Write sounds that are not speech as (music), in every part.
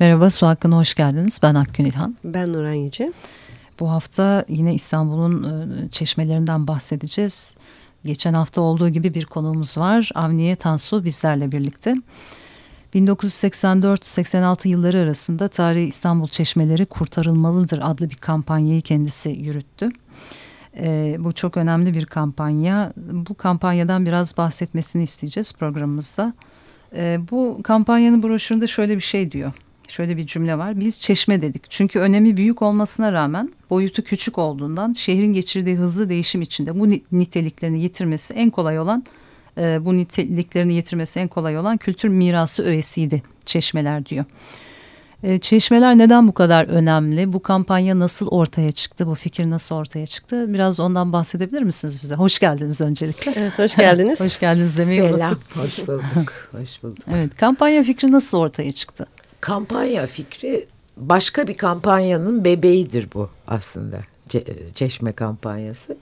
Merhaba Su Hakkı'na hoş geldiniz. Ben Akgün İlhan. Ben Nuran Yüce. Bu hafta yine İstanbul'un e, çeşmelerinden bahsedeceğiz. Geçen hafta olduğu gibi bir konuğumuz var. Avniye Tansu bizlerle birlikte. 1984-86 yılları arasında Tarihi İstanbul Çeşmeleri Kurtarılmalıdır adlı bir kampanyayı kendisi yürüttü. E, bu çok önemli bir kampanya. Bu kampanyadan biraz bahsetmesini isteyeceğiz programımızda. E, bu kampanyanın broşüründe şöyle bir şey diyor. Şöyle bir cümle var. Biz çeşme dedik. Çünkü önemi büyük olmasına rağmen boyutu küçük olduğundan şehrin geçirdiği hızlı değişim içinde bu niteliklerini yitirmesi en kolay olan e, bu niteliklerini yitirmesi en kolay olan kültür mirası öğesiydi çeşmeler diyor. E, çeşmeler neden bu kadar önemli? Bu kampanya nasıl ortaya çıktı? Bu fikir nasıl ortaya çıktı? Biraz ondan bahsedebilir misiniz bize? Hoş geldiniz öncelikle. Evet, hoş geldiniz. (laughs) hoş geldiniz demeyi Selam, hoş bulduk. hoş bulduk. Evet, kampanya fikri nasıl ortaya çıktı? Kampanya fikri başka bir kampanyanın bebeğidir bu aslında. Çeşme kampanyası.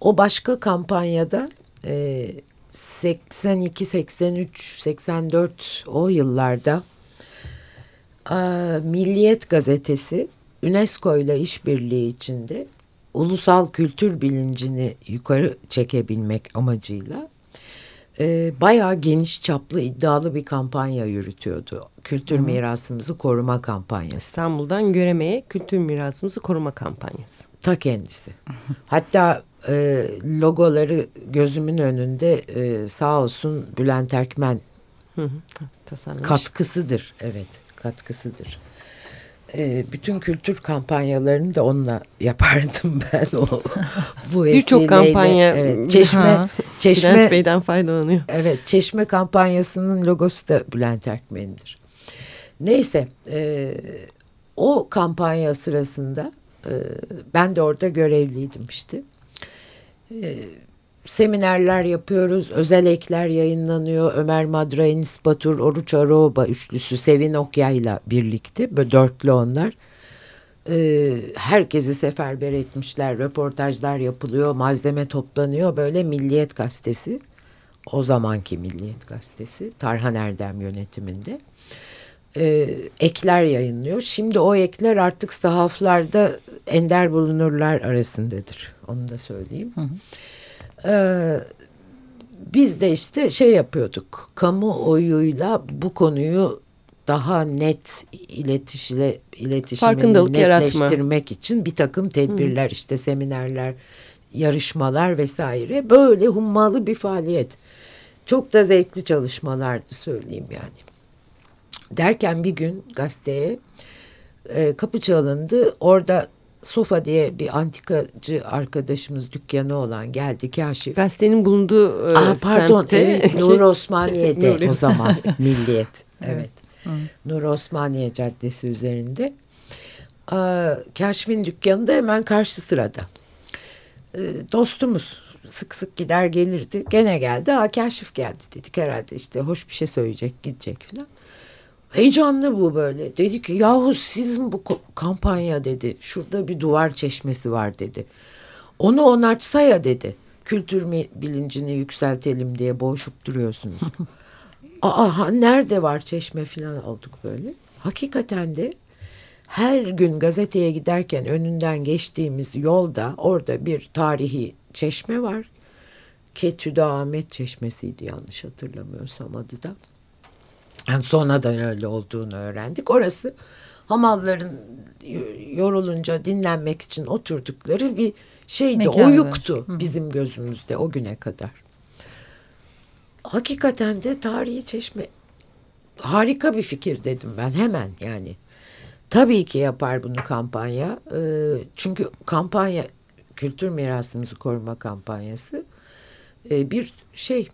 O başka kampanyada e, 82, 83, 84 o yıllarda e, Milliyet gazetesi UNESCO ile işbirliği içinde ulusal kültür bilincini yukarı çekebilmek amacıyla e, bayağı geniş çaplı iddialı bir kampanya yürütüyordu. Kültür Hı. mirasımızı koruma kampanyası. İstanbul'dan göremeye kültür mirasımızı koruma kampanyası. Ta kendisi. Hatta e, logoları gözümün önünde e, sağ olsun Bülent Erkmen Hı -hı. katkısıdır. Evet katkısıdır e, bütün kültür kampanyalarını da onunla yapardım (laughs) ben o bu Birçok kampanya evet, Çeşme Çeşme Bülent Bey'den faydalanıyor. Evet, Çeşme kampanyasının logosu da Bülent Erkmen'dir. Neyse, e, o kampanya sırasında e, ben de orada görevliydim işte. E, seminerler yapıyoruz. Özel ekler yayınlanıyor. Ömer Madra, Enis Batur, Oruç Aroba üçlüsü Sevin Okya'yla birlikte. Böyle dörtlü onlar. Ee, herkesi seferber etmişler. Röportajlar yapılıyor. Malzeme toplanıyor. Böyle Milliyet Gazetesi. O zamanki Milliyet Gazetesi. Tarhan Erdem yönetiminde. Ee, ekler yayınlıyor. Şimdi o ekler artık sahaflarda ender bulunurlar arasındadır. Onu da söyleyeyim. Hı hı. Ee, biz de işte şey yapıyorduk. Kamuoyuyla bu konuyu daha net iletişle iletişimini netleştirmek yaratma. için bir takım tedbirler Hı. işte seminerler, yarışmalar vesaire böyle hummalı bir faaliyet. Çok da zevkli çalışmalardı söyleyeyim yani. Derken bir gün gazeteye e, kapı çalındı. Orada Sofa diye bir antikacı arkadaşımız dükkanı olan geldi kaşif. Gazetenin bulunduğu e, Aa, pardon evet (laughs) Nur Osmaniye'de o zaman (laughs) Milliyet. Evet. evet. Nur Osmaniye Caddesi üzerinde. Aa, Kaşif'in dükkanı da hemen karşı sırada. Ee, dostumuz sık sık gider gelirdi. Gene geldi. Aa, Kaşif geldi dedik herhalde işte hoş bir şey söyleyecek gidecek falan. Heyecanlı bu böyle. Dedi ki yahu sizin bu kampanya dedi. Şurada bir duvar çeşmesi var dedi. Onu onartsa ya dedi. Kültür bilincini yükseltelim diye boğuşup duruyorsunuz. (laughs) Aa nerede var çeşme falan olduk böyle. Hakikaten de her gün gazeteye giderken önünden geçtiğimiz yolda orada bir tarihi çeşme var. Ketüde Ahmet Çeşmesi'ydi yanlış hatırlamıyorsam adı da. Yani sonradan öyle olduğunu öğrendik. Orası hamalların yorulunca dinlenmek için oturdukları bir şeydi. Mekan oyuktu var. bizim gözümüzde o güne kadar. Hakikaten de tarihi çeşme harika bir fikir dedim ben hemen yani. Tabii ki yapar bunu kampanya. Ee, çünkü kampanya kültür mirasımızı koruma kampanyası e, bir şey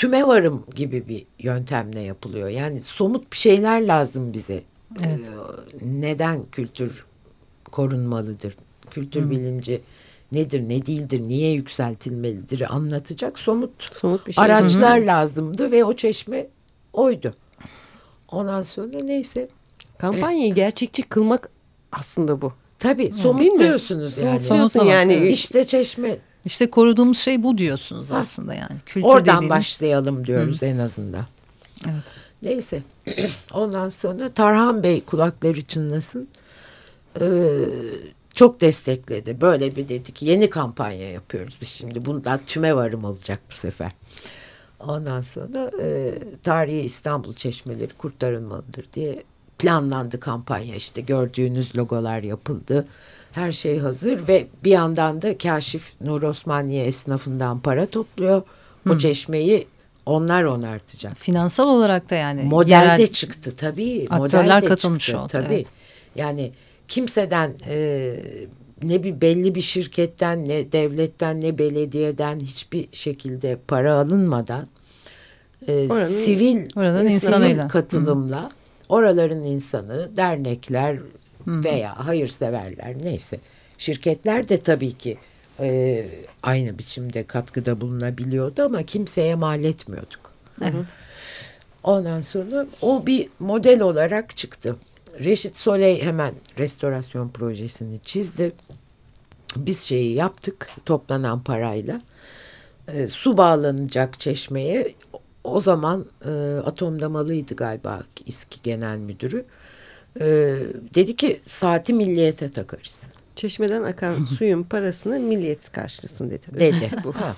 tüme varım gibi bir yöntemle yapılıyor. Yani somut bir şeyler lazım bize. Evet. Ee, neden kültür korunmalıdır? Kültür Hı. bilinci nedir, ne değildir, niye yükseltilmelidir anlatacak somut, somut bir şey. araçlar Hı. lazımdı ve o çeşme oydu. Ondan sonra neyse. Kampanyayı gerçekçi kılmak aslında bu. Tabii somutluyorsunuz yani. Somutluyorsun yani. İşte çeşme işte koruduğumuz şey bu diyorsunuz ha. aslında yani. Kültür Oradan dediğimiz... başlayalım diyoruz Hı. en azından. Evet. Neyse. (clears throat) Ondan sonra Tarhan Bey kulakları çınlasın. Ee, çok destekledi. Böyle bir dedik yeni kampanya yapıyoruz biz şimdi. Bundan tüme varım olacak bu sefer. Ondan sonra e, tarihi İstanbul çeşmeleri kurtarılmalıdır diye planlandı kampanya. İşte gördüğünüz logolar yapıldı. Her şey hazır ve bir yandan da Kaşif Nur Osmaniye esnafından para topluyor. O çeşmeyi onlar onartacak. Finansal olarak da yani. Modelde yerel çıktı tabii. aktörler katılmış çıktı, oldu, Tabii. evet. Yani kimseden e, ne bir belli bir şirketten ne devletten ne belediyeden hiçbir şekilde para alınmadan e, Oranın- sivil Oranın sivil insanıyla. katılımla oraların insanı dernekler veya hayırseverler neyse şirketler de tabii ki e, aynı biçimde katkıda bulunabiliyordu ama kimseye mal etmiyorduk. Evet. Ondan sonra o bir model olarak çıktı. Reşit Soley hemen restorasyon projesini çizdi. Biz şeyi yaptık toplanan parayla. E, su bağlanacak çeşmeye. O zaman e, atomdamalıydı galiba İSKİ Genel Müdürü. E, dedi ki saati milliyete takarız. Çeşmeden akan (laughs) suyun parasını milliyet karşılasın dedi. Dedi. Bu. Ha.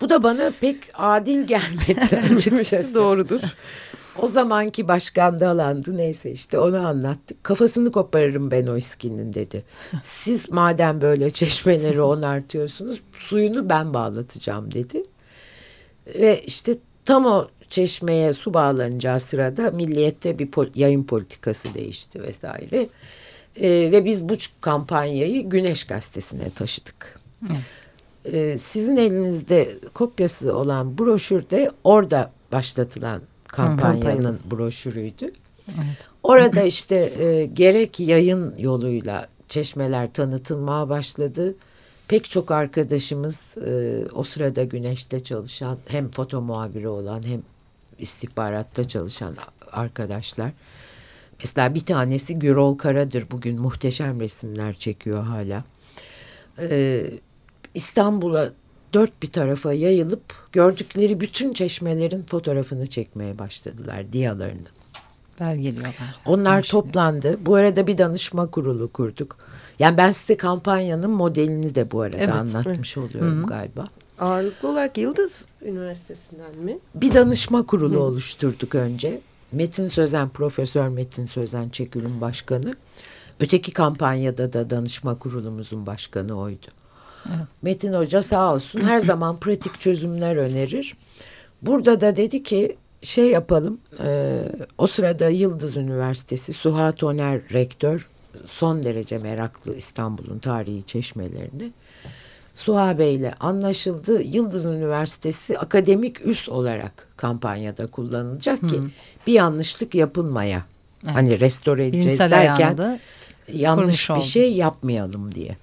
Bu da bana pek adil gelmedi (laughs) açıkçası. Doğrudur. O zamanki başkan dalandı neyse işte onu anlattık. Kafasını koparırım ben o iskinin dedi. Siz madem böyle çeşmeleri onartıyorsunuz suyunu ben bağlatacağım dedi. Ve işte tam o çeşmeye su bağlanacağı sırada milliyette bir pol- yayın politikası değişti vesaire. Ee, ve biz bu kampanyayı Güneş Gazetesi'ne taşıdık. Ee, sizin elinizde kopyası olan broşürde orada başlatılan kampanyanın broşürüydü. Orada işte e, gerek yayın yoluyla çeşmeler tanıtılmaya başladı. Pek çok arkadaşımız e, o sırada Güneş'te çalışan hem foto muhabiri olan hem istihbaratta çalışan arkadaşlar. Mesela bir tanesi Gürol Kara'dır bugün muhteşem resimler çekiyor hala. Ee, İstanbul'a dört bir tarafa yayılıp gördükleri bütün çeşmelerin fotoğrafını çekmeye başladılar diyalarını. Belgeliyorlar. Onlar şeyi. toplandı. Bu arada bir danışma kurulu kurduk. Yani ben size kampanyanın modelini de bu arada Evet, anlatmış oluyorum galiba. Ağırlıklı olarak Yıldız Üniversitesi'nden mi? Bir danışma kurulu oluşturduk önce. Metin Sözen, Profesör Metin Sözen Çekül'ün başkanı. Öteki kampanyada da danışma kurulumuzun başkanı oydu. Metin Hoca sağ olsun her (clears throat) zaman pratik çözümler önerir. Burada da dedi ki şey yapalım. e, o sırada Yıldız Üniversitesi Suha Toner rektör son derece meraklı İstanbul'un tarihi çeşmelerini. Suha Bey ile anlaşıldı. Yıldız Üniversitesi akademik üs olarak kampanyada kullanılacak ki bir yanlışlık yapılmaya. Evet. Hani restore edeceğiz Bilimsel derken yanlış bir oldu. şey yapmayalım diye.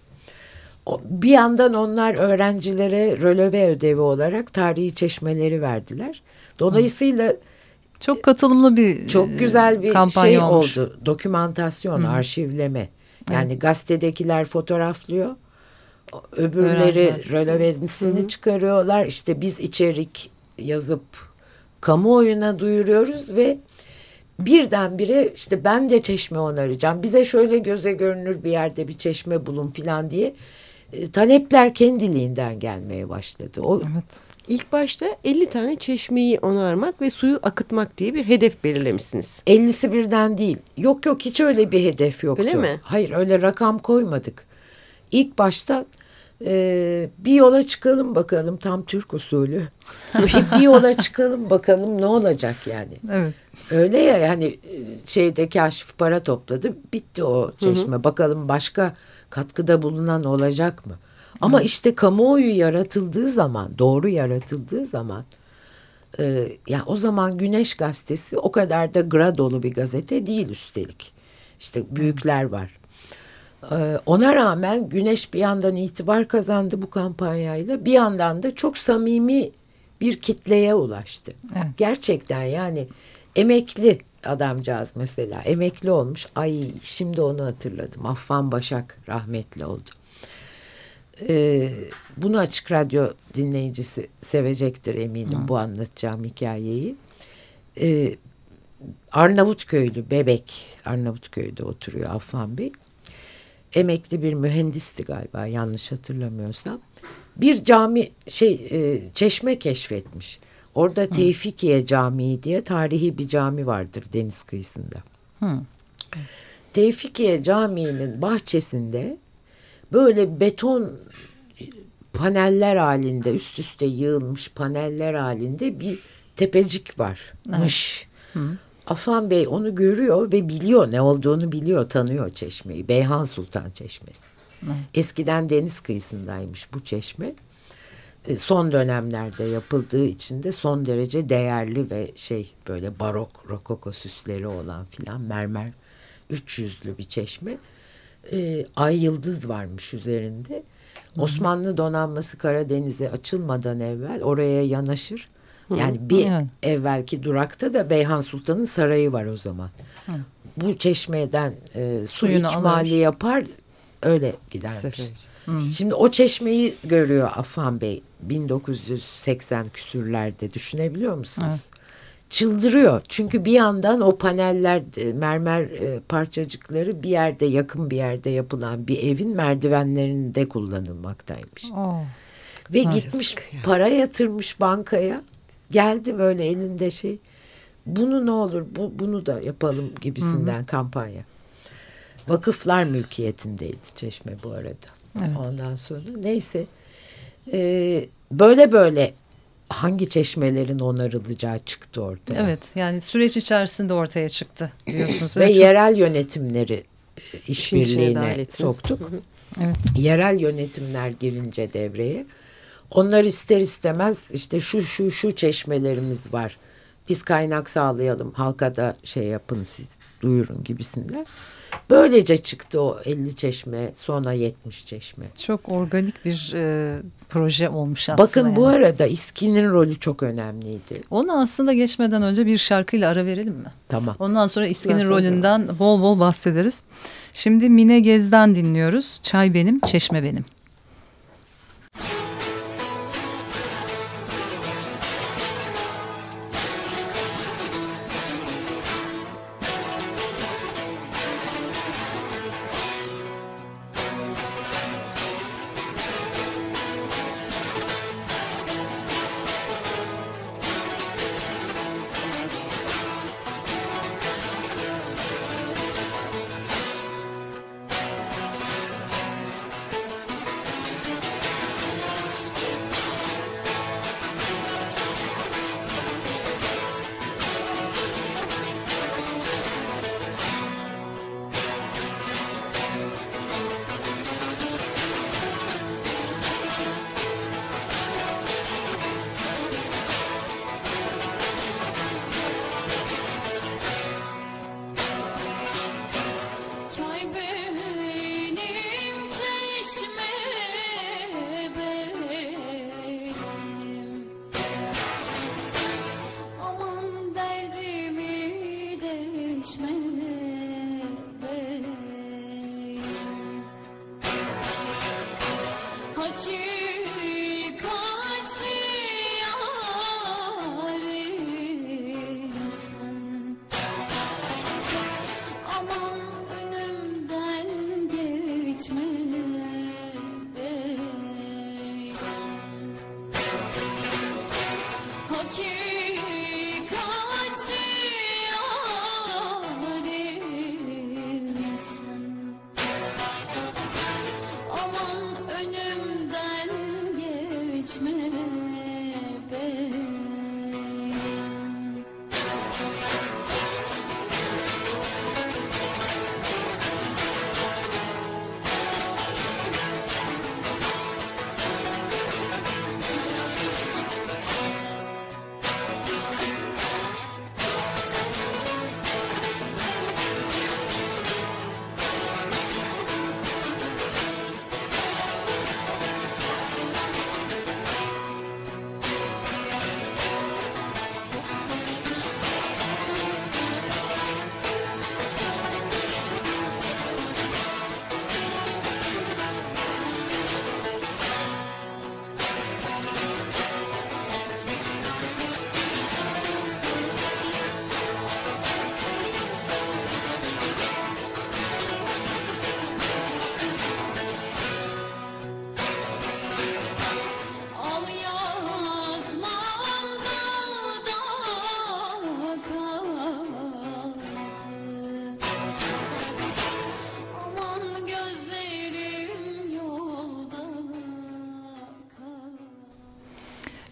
Bir yandan onlar öğrencilere röleve ödevi olarak tarihi çeşmeleri verdiler. Dolayısıyla çok katılımlı bir çok güzel bir kampanya şey olmuş. oldu. Dokümantasyon, arşivleme. Yani gazetedekiler fotoğraflıyor. Öbürleri rölevesini çıkarıyorlar. İşte biz içerik yazıp kamuoyuna duyuruyoruz ve birdenbire işte ben de çeşme onaracağım. Bize şöyle göze görünür bir yerde bir çeşme bulun filan diye e, talepler kendiliğinden gelmeye başladı. O Evet. İlk başta 50 tane çeşmeyi onarmak ve suyu akıtmak diye bir hedef belirlemişsiniz. 50'si birden değil. Yok yok hiç öyle bir hedef yoktu. Öyle mi? Hayır öyle rakam koymadık. İlk başta e, bir yola çıkalım bakalım tam Türk usulü. (laughs) bir, yola çıkalım bakalım ne olacak yani. Evet. Öyle ya yani e, şeyde kaşif para topladı bitti o çeşme. Bakalım başka katkıda bulunan olacak mı? Ama işte kamuoyu yaratıldığı zaman doğru yaratıldığı zaman e, yani o zaman Güneş Gazetesi o kadar da gradolu bir gazete değil üstelik. İşte büyükler var. E, ona rağmen Güneş bir yandan itibar kazandı bu kampanyayla bir yandan da çok samimi bir kitleye ulaştı. Evet. Gerçekten yani emekli adamcağız mesela emekli olmuş. Ay şimdi onu hatırladım. Affan Başak rahmetli oldu. Ee, bunu açık radyo dinleyicisi sevecektir eminim bu anlatacağım hikayeyi. Ee, Arnavutköylü, Bebek Arnavutköy'de oturuyor Afan Bey. Emekli bir mühendisti galiba yanlış hatırlamıyorsam. Bir cami şey e, çeşme keşfetmiş. Orada Hı. Tevfikiye Camii diye tarihi bir cami vardır deniz kıyısında. Hı. Tevfikiye Camii'nin bahçesinde böyle beton paneller halinde üst üste yığılmış paneller halinde bir tepecik varmış. Evet. Afan Bey onu görüyor ve biliyor ne olduğunu biliyor tanıyor çeşmeyi. Beyhan Sultan Çeşmesi. Evet. Eskiden deniz kıyısındaymış bu çeşme. E, son dönemlerde yapıldığı için de son derece değerli ve şey böyle barok rokoko süsleri olan filan mermer üç yüzlü bir çeşme. E, ay yıldız varmış üzerinde. Osmanlı donanması Karadeniz'e açılmadan evvel oraya yanaşır. Yani bir evet. evvelki durakta da Beyhan Sultan'ın sarayı var o zaman. Hı. Bu çeşmeden e, su Suyunu ikmali alır. yapar öyle gidermiş. Hı. Şimdi o çeşmeyi görüyor Afan Bey 1980 küsürlerde düşünebiliyor musunuz? Evet çıldırıyor. Çünkü bir yandan o paneller, e, mermer e, parçacıkları bir yerde yakın bir yerde yapılan bir evin merdivenlerinde kullanılmaktaymış. Oh. Ve gitmiş ya. para yatırmış bankaya. Geldi böyle elinde şey. Bunu ne olur bu, bunu da yapalım gibisinden Hı -hı. kampanya. Vakıflar mülkiyetindeydi Çeşme bu arada. Evet. Ondan sonra neyse. Ee, böyle böyle hangi çeşmelerin onarılacağı çıktı ortaya. Evet yani süreç içerisinde ortaya çıktı diyorsunuz. Ve çok... yerel yönetimleri e, işbirliğine soktuk. evet. Yerel yönetimler girince devreye onlar ister istemez işte şu şu şu çeşmelerimiz var. Biz kaynak sağlayalım halka da şey yapın siz duyurun gibisinden. Böylece çıktı o 50 çeşme sonra 70 çeşme. Çok organik bir e, proje olmuş aslında. Bakın yani. bu arada İSKİ'nin rolü çok önemliydi. Onu aslında geçmeden önce bir şarkıyla ara verelim mi? Tamam. Ondan sonra İSKİ'nin rolünden bol bol bahsederiz. Şimdi Mine Gez'den dinliyoruz. Çay benim, çeşme benim.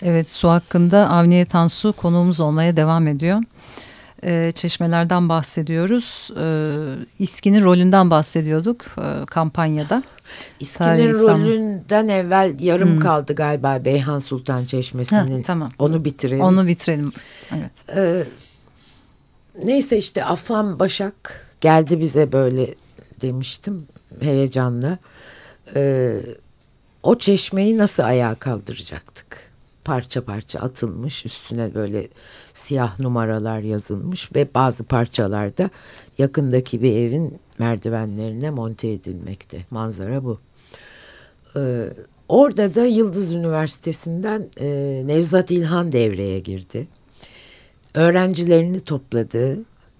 Evet su hakkında Avniye Tansu konuğumuz olmaya devam ediyor. Ee, çeşmelerden bahsediyoruz. Ee, İSKİ'nin rolünden bahsediyorduk e, kampanyada. İSKİ'nin rolünden evvel yarım hmm. kaldı galiba Beyhan Sultan Çeşmesi'nin. tamam. Onu bitirelim. Onu bitirelim. Evet. Ee, neyse işte Afan Başak geldi bize böyle demiştim heyecanla. O çeşmeyi nasıl ayağa kaldıracaktık? Parça parça atılmış üstüne böyle siyah numaralar yazılmış ve bazı parçalarda yakındaki bir evin merdivenlerine monte edilmekte. Manzara bu. Ee, orada da Yıldız Üniversitesi'nden e, Nevzat İlhan devreye girdi. Öğrencilerini topladı,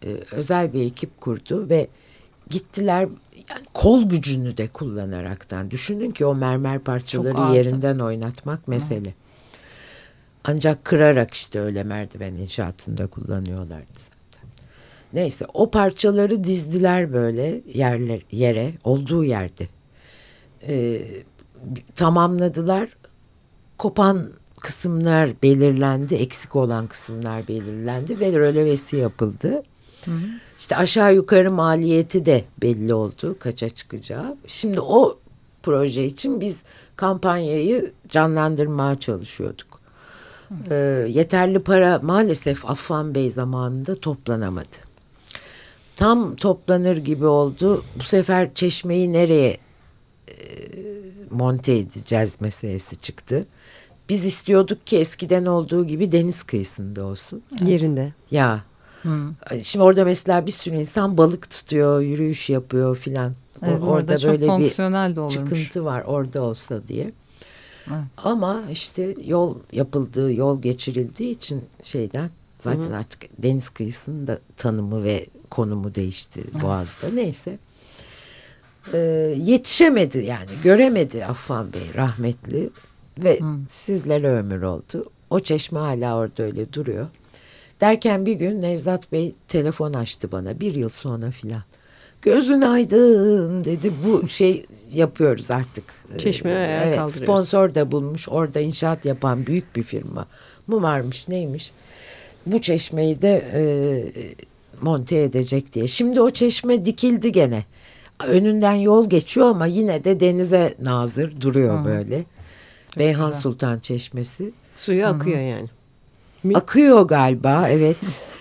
e, özel bir ekip kurdu ve gittiler yani kol gücünü de kullanaraktan. Düşünün ki o mermer parçaları yerinden oynatmak mesele. Hı. Ancak kırarak işte öyle merdiven inşaatında kullanıyorlardı zaten. Neyse o parçaları dizdiler böyle yerler yere olduğu yerde. Ee, tamamladılar. Kopan kısımlar belirlendi, eksik olan kısımlar belirlendi ve rölevesi yapıldı. Hı hı. İşte aşağı yukarı maliyeti de belli oldu kaça çıkacağı. Şimdi o proje için biz kampanyayı canlandırmaya çalışıyorduk. Ee, yeterli para maalesef Affan Bey zamanında toplanamadı. Tam toplanır gibi oldu. Bu sefer çeşmeyi nereye e, monte edeceğiz meselesi çıktı. Biz istiyorduk ki eskiden olduğu gibi deniz kıyısında olsun. Evet. Yerinde. Ya. Hmm. Şimdi orada mesela bir sürü insan balık tutuyor, yürüyüş yapıyor filan. Evet, orada böyle fonksiyonel de olurmuş. çıkıntı var orada olsa diye. Evet. Ama işte yol yapıldığı, yol geçirildiği için şeyden zaten Hı. artık deniz kıyısının da tanımı ve konumu değişti evet. Boğaz'da. Neyse. Ee, yetişemedi yani göremedi Affan Bey rahmetli ve Hı. sizlere ömür oldu. O çeşme hala orada öyle duruyor. Derken bir gün Nevzat Bey telefon açtı bana bir yıl sonra filan. Gözün aydın dedi bu şey yapıyoruz artık. Çeşmeye ayağa evet, kaldırıyoruz. Sponsor da bulmuş orada inşaat yapan büyük bir firma mı varmış neymiş. Bu çeşmeyi de e, monte edecek diye. Şimdi o çeşme dikildi gene. Önünden yol geçiyor ama yine de denize nazır duruyor Hı. böyle. Çok Beyhan güzel. Sultan Çeşmesi. Suyu Hı -hı. akıyor yani. Akıyor galiba evet.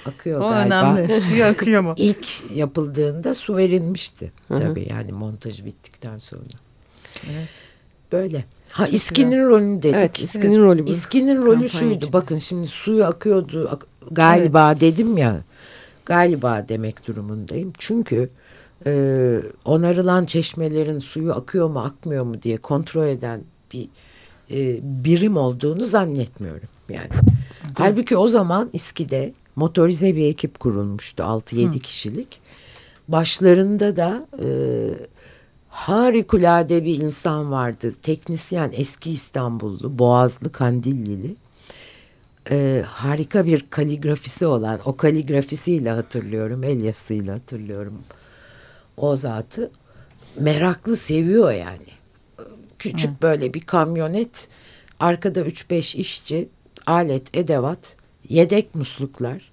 Akıyor o galiba. önemli. (laughs) Suyu akıyor mu? İlk yapıldığında su verilmişti. Hı-hı. Tabii yani montaj bittikten sonra. Evet. Böyle. Ha İSKİ'nin rolünü dedik. Evet İSKİ'nin evet. rolü bu. İSKİ'nin rolü şuydu. Için. Bakın şimdi suyu akıyordu. Ak galiba evet. dedim ya. Galiba demek durumundayım. Çünkü e, onarılan çeşmelerin suyu akıyor mu akmıyor mu diye kontrol eden bir e, birim olduğunu zannetmiyorum yani. Halbuki o zaman İSKİ'de motorize bir ekip kurulmuştu 6-7 kişilik. Başlarında da e, harikulade bir insan vardı. Teknisyen eski İstanbullu, Boğazlı, Kandillili. E, harika bir kaligrafisi olan, o kaligrafisiyle hatırlıyorum, el yazısıyla hatırlıyorum o zatı. Meraklı seviyor yani. Küçük Hı. böyle bir kamyonet, arkada 3-5 işçi, alet, edevat, yedek musluklar.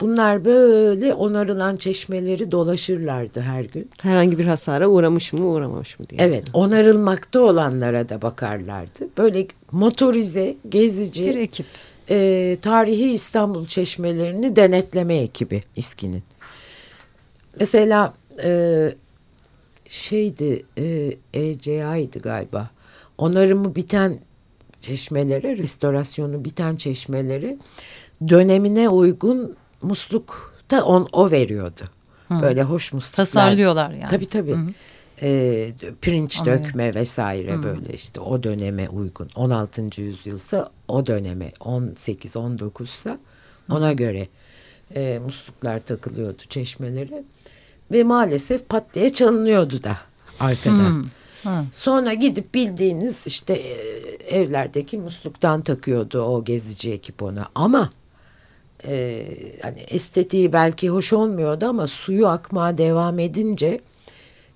Bunlar böyle onarılan çeşmeleri dolaşırlardı her gün. Herhangi bir hasara uğramış mı uğramamış mı diye. Evet onarılmakta olanlara da bakarlardı. Böyle motorize, gezici. Bir ekip. E, tarihi İstanbul çeşmelerini denetleme ekibi İSKİ'nin. Mesela e, şeydi e, ECA'ydı galiba. Onarımı biten çeşmelere, restorasyonu biten çeşmeleri dönemine uygun musluk da on, o veriyordu. Hı. Böyle hoş musluklar. Tasarlıyorlar yani. Tabii tabii. Hı E, pirinç Anladım. dökme vesaire Hı. böyle işte o döneme uygun. 16. yüzyılsa o döneme 18 19'sa ona Hı. göre e, musluklar takılıyordu çeşmelere ve maalesef pat diye çalınıyordu da arkadan. Hı. Sonra gidip bildiğiniz işte e, evlerdeki musluktan takıyordu o gezici ekip ona. Ama e, hani estetiği belki hoş olmuyordu ama suyu akmaya devam edince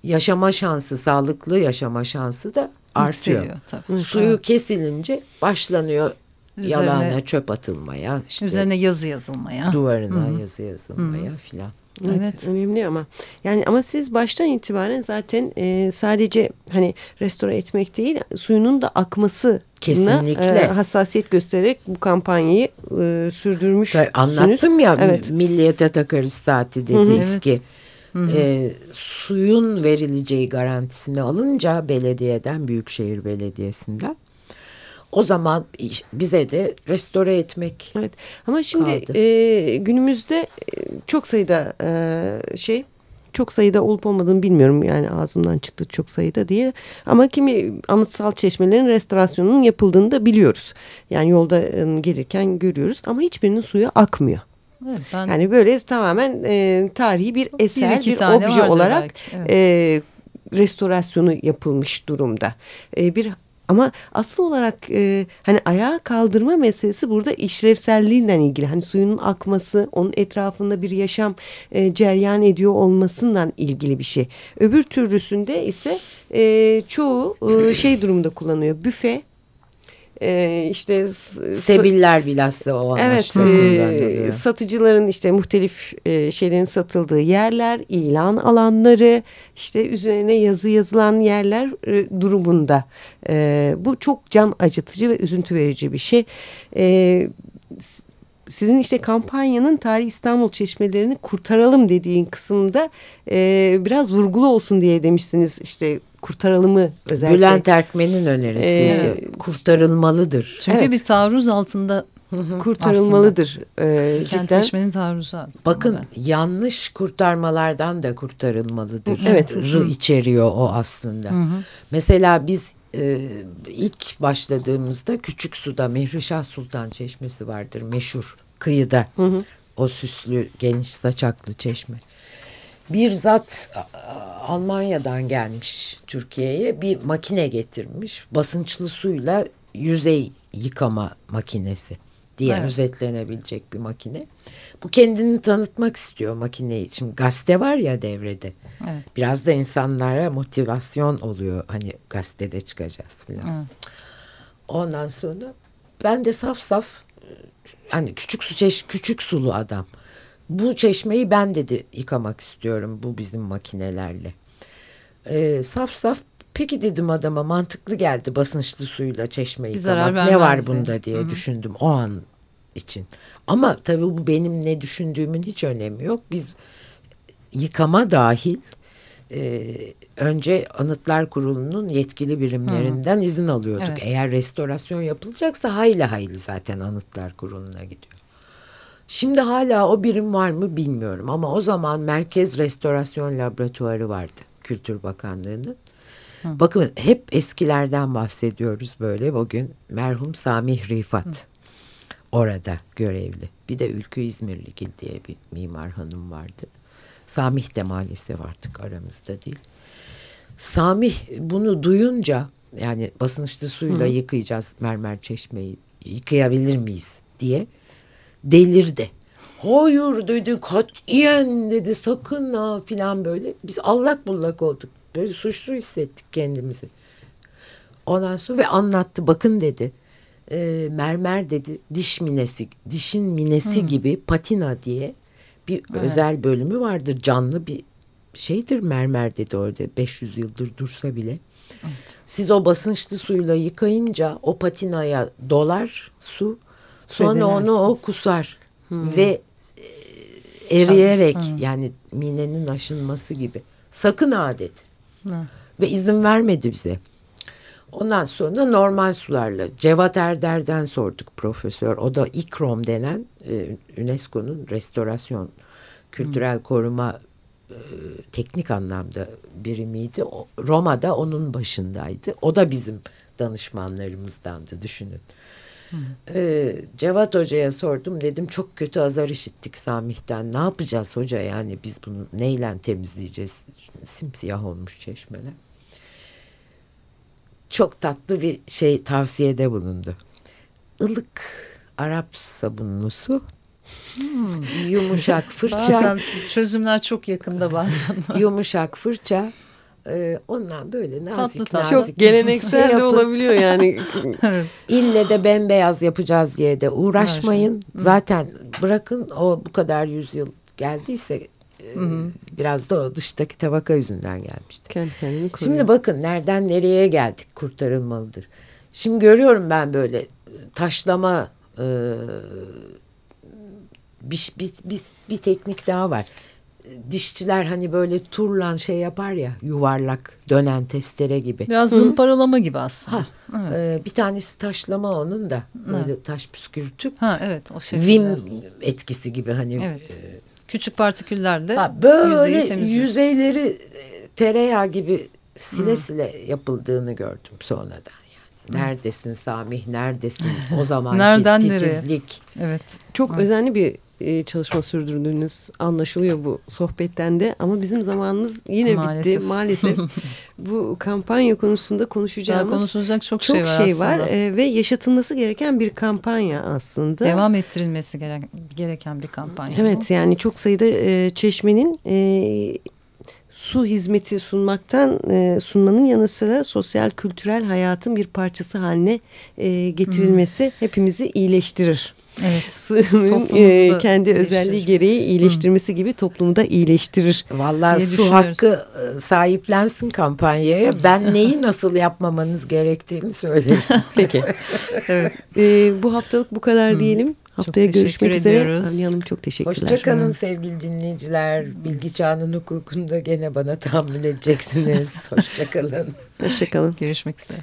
yaşama şansı, sağlıklı yaşama şansı da artıyor. Tabii. Suyu kesilince başlanıyor Üzerine- Yalana çöp atılmaya, işte Üzerine yazı yazılmaya. duvarına yazı yazılmaya filan. Evet, Evet. önemli ama yani ama siz baştan itibaren zaten e, sadece hani restore etmek değil suyunun da akması Kesinlikle. hassasiyet göstererek bu kampanyayı e, sürdürmüş. Anlattım ya Evet. milliyete takarız saati dedi Hı hı. İSKİ. Ee, suyun verileceği garantisini alınca belediyeden Büyükşehir Belediyesi'nden o zaman bize de restore etmek Evet ama şimdi Kaldı. e, günümüzde e, çok sayıda e, şey çok sayıda olup olmadığını bilmiyorum yani ağzımdan çıktı çok sayıda diye ama kimi anıtsal çeşmelerin restorasyonunun yapıldığını da biliyoruz. Yani yolda e, gelirken görüyoruz ama hiçbirinin suyu akmıyor. Evet, ben Yani böyle tamamen e, tarihi bir eser, bir, tane obje olarak belki, evet. e, restorasyonu yapılmış durumda. E, bir ama asıl olarak e, hani ayağa kaldırma meselesi burada işlevselliğinden ilgili. Hani suyun akması, onun etrafında bir yaşam e, cereyan ediyor olmasından ilgili bir şey. Öbür türlüsünde ise e, çoğu e, şey durumda kullanıyor. Büfe, e, işte Sebiller bilhassa o Evet, e, satıcıların işte muhtelif e, şeylerin satıldığı yerler, ilan alanları, işte üzerine yazı yazılan yerler e, durumunda. E, bu çok can acıtıcı ve üzüntü verici bir şey. E, sizin işte kampanyanın Tarih İstanbul Çeşmelerini kurtaralım dediğin kısımda e, biraz vurgulu olsun diye demişsiniz işte kurtaralımı özellikle. Bülent Erkmen'in önerisiydi. Ee, Kurtarılmalıdır. çünkü evet. bir taarruz altında kurtarılmalıdır. E, cidden. kentleşmenin taarruzu altında. Bakın yanlış kurtarmalardan da kurtarılmalıdır. Evet. Rı içeriyor o aslında. Mesela biz e, ilk başladığımızda Küçük Su'da Mehrişah Sultan Çeşmesi vardır meşhur kıyıda. O süslü geniş saçaklı çeşme. Bir zat Almanya'dan gelmiş Türkiye'ye bir makine getirmiş. Basınçlı suyla yüzey yıkama makinesi diye Evet. özetlenebilecek bir makine. Bu kendini tanıtmak istiyor makineyi. Şimdi gazete var ya devrede. Evet. Biraz da insanlara motivasyon oluyor. Hani gazetede çıkacağız falan. Evet. Ondan sonra ben de saf saf e, hani küçük su çeş küçük sulu adam. Bu çeşmeyi ben dedi yıkamak istiyorum bu bizim makinelerle. Ee, saf saf peki dedim adama mantıklı geldi basınçlı suyla çeşme Bir zarar yıkamak. Ne var vermez diye. bunda diye düşündüm o an için. Ama tabii bu benim ne düşündüğümün hiç önemi yok. Biz yıkama dahil e, önce Anıtlar Kurulu'nun yetkili birimlerinden izin alıyorduk. Evet. Eğer restorasyon yapılacaksa hayli hayli zaten Anıtlar Kurulu'na gidiyor. Şimdi hala o birim var mı bilmiyorum ama o zaman Merkez Restorasyon Laboratuvarı vardı Kültür Bakanlığı'nın. Bakın hep eskilerden bahsediyoruz böyle bugün merhum Samih Rifat orada görevli. Bir de Ülkü İzmirligil diye bir mimar hanım vardı. Samih de maalesef artık aramızda değil. Samih bunu duyunca yani basınçlı suyla yıkayacağız mermer çeşmeyi yıkayabilir miyiz diye delirdi. Hayır dedi katiyen dedi sakın ha filan böyle. Biz allak bullak olduk. Böyle suçlu hissettik kendimizi. Ondan sonra ve anlattı bakın dedi. e, mermer dedi diş minesi dişin minesi gibi patina diye bir özel bölümü vardır canlı bir şeydir mermer dedi orada 500 yıldır dursa bile. Siz o basınçlı suyla yıkayınca o patinaya dolar su sonra onu o kusar ve e, eriyerek yani minenin aşınması gibi. Sakın dedi. Ha. Ve izin vermedi bize. Ondan sonra normal sularla Cevat Erder'den sorduk profesör. O da İKROM denen e, UNESCO'nun restorasyon kültürel koruma e, teknik anlamda birimiydi. O, Roma'da onun başındaydı. O da bizim danışmanlarımızdandı düşünün. Ee, Cevat Hoca'ya sordum. Dedim çok kötü azar işittik Samih'ten. Ne yapacağız hoca? Yani biz bunu neyle temizleyeceğiz? Simsiyah olmuş çeşmeler. Çok tatlı bir şey tavsiyede bulundu. Ilık Arap sabunlu su yumuşak (laughs) fırça. Bazen çözümler çok yakında bazen. yumuşak fırça e, ondan böyle nazik Tatlı tatlı. nazik. Çok (laughs) geleneksel şey de olabiliyor yani. (laughs) İlle de bembeyaz yapacağız diye de uğraşmayın. Zaten bırakın o bu kadar yüzyıl geldiyse e, biraz da o dıştaki tabaka yüzünden gelmiştir. Kendi kendini koruyor. Şimdi bakın nereden nereye geldik kurtarılmalıdır. Şimdi görüyorum ben böyle e, taşlama e, bir, bir, bir, bir teknik daha var. Dişçiler hani böyle turlan şey yapar ya yuvarlak dönen testere gibi. Biraz zımparalama gibi aslında. Ha, e, bir tanesi taşlama onun da böyle taş püskürtüp Ha evet o şekilde. vim etkisi gibi hani Evet. e, Küçük partiküllerle Ha, yüzeyi böyle yüzeyleri e, tereyağı gibi sile sile yapıldığını gördüm sonradan yani. Neredesin Samih neredesin o zaman (laughs) titizlik. Evet. Çok Evet. özenli bir e, çalışma sürdürdüğünüz anlaşılıyor bu sohbetten de ama bizim zamanımız yine Maalesef. bitti maalesef. (laughs) bu kampanya konusunda Daha konuşacağımız konuşulacak çok, çok şey var şey var e, ve yaşatılması gereken bir kampanya aslında. Devam ettirilmesi gereken, gereken bir kampanya. bu. Evet yani çok sayıda e, çeşmenin e, su hizmeti sunmaktan e, sunmanın yanı sıra sosyal kültürel hayatın bir parçası haline e, getirilmesi hepimizi iyileştirir. Evet. (laughs) Suyun Toplumumuzu e, kendi özelliği gereği iyileştirmesi gibi toplumu da iyileştirir. Vallahi su hakkı e, sahiplensin kampanyaya. Ben neyi nasıl yapmamanız gerektiğini söyleyeyim. (laughs) Peki. Evet. E, bu haftalık bu kadar diyelim. Haftaya teşekkür görüşmek üzere. Avni Hanım çok teşekkürler. Hoşçakalın sevgili dinleyiciler. Bilgi Çağının hukukunda gene bana tahammül edeceksiniz. (laughs) Hoşçakalın. Hoşçakalın. Görüşmek üzere.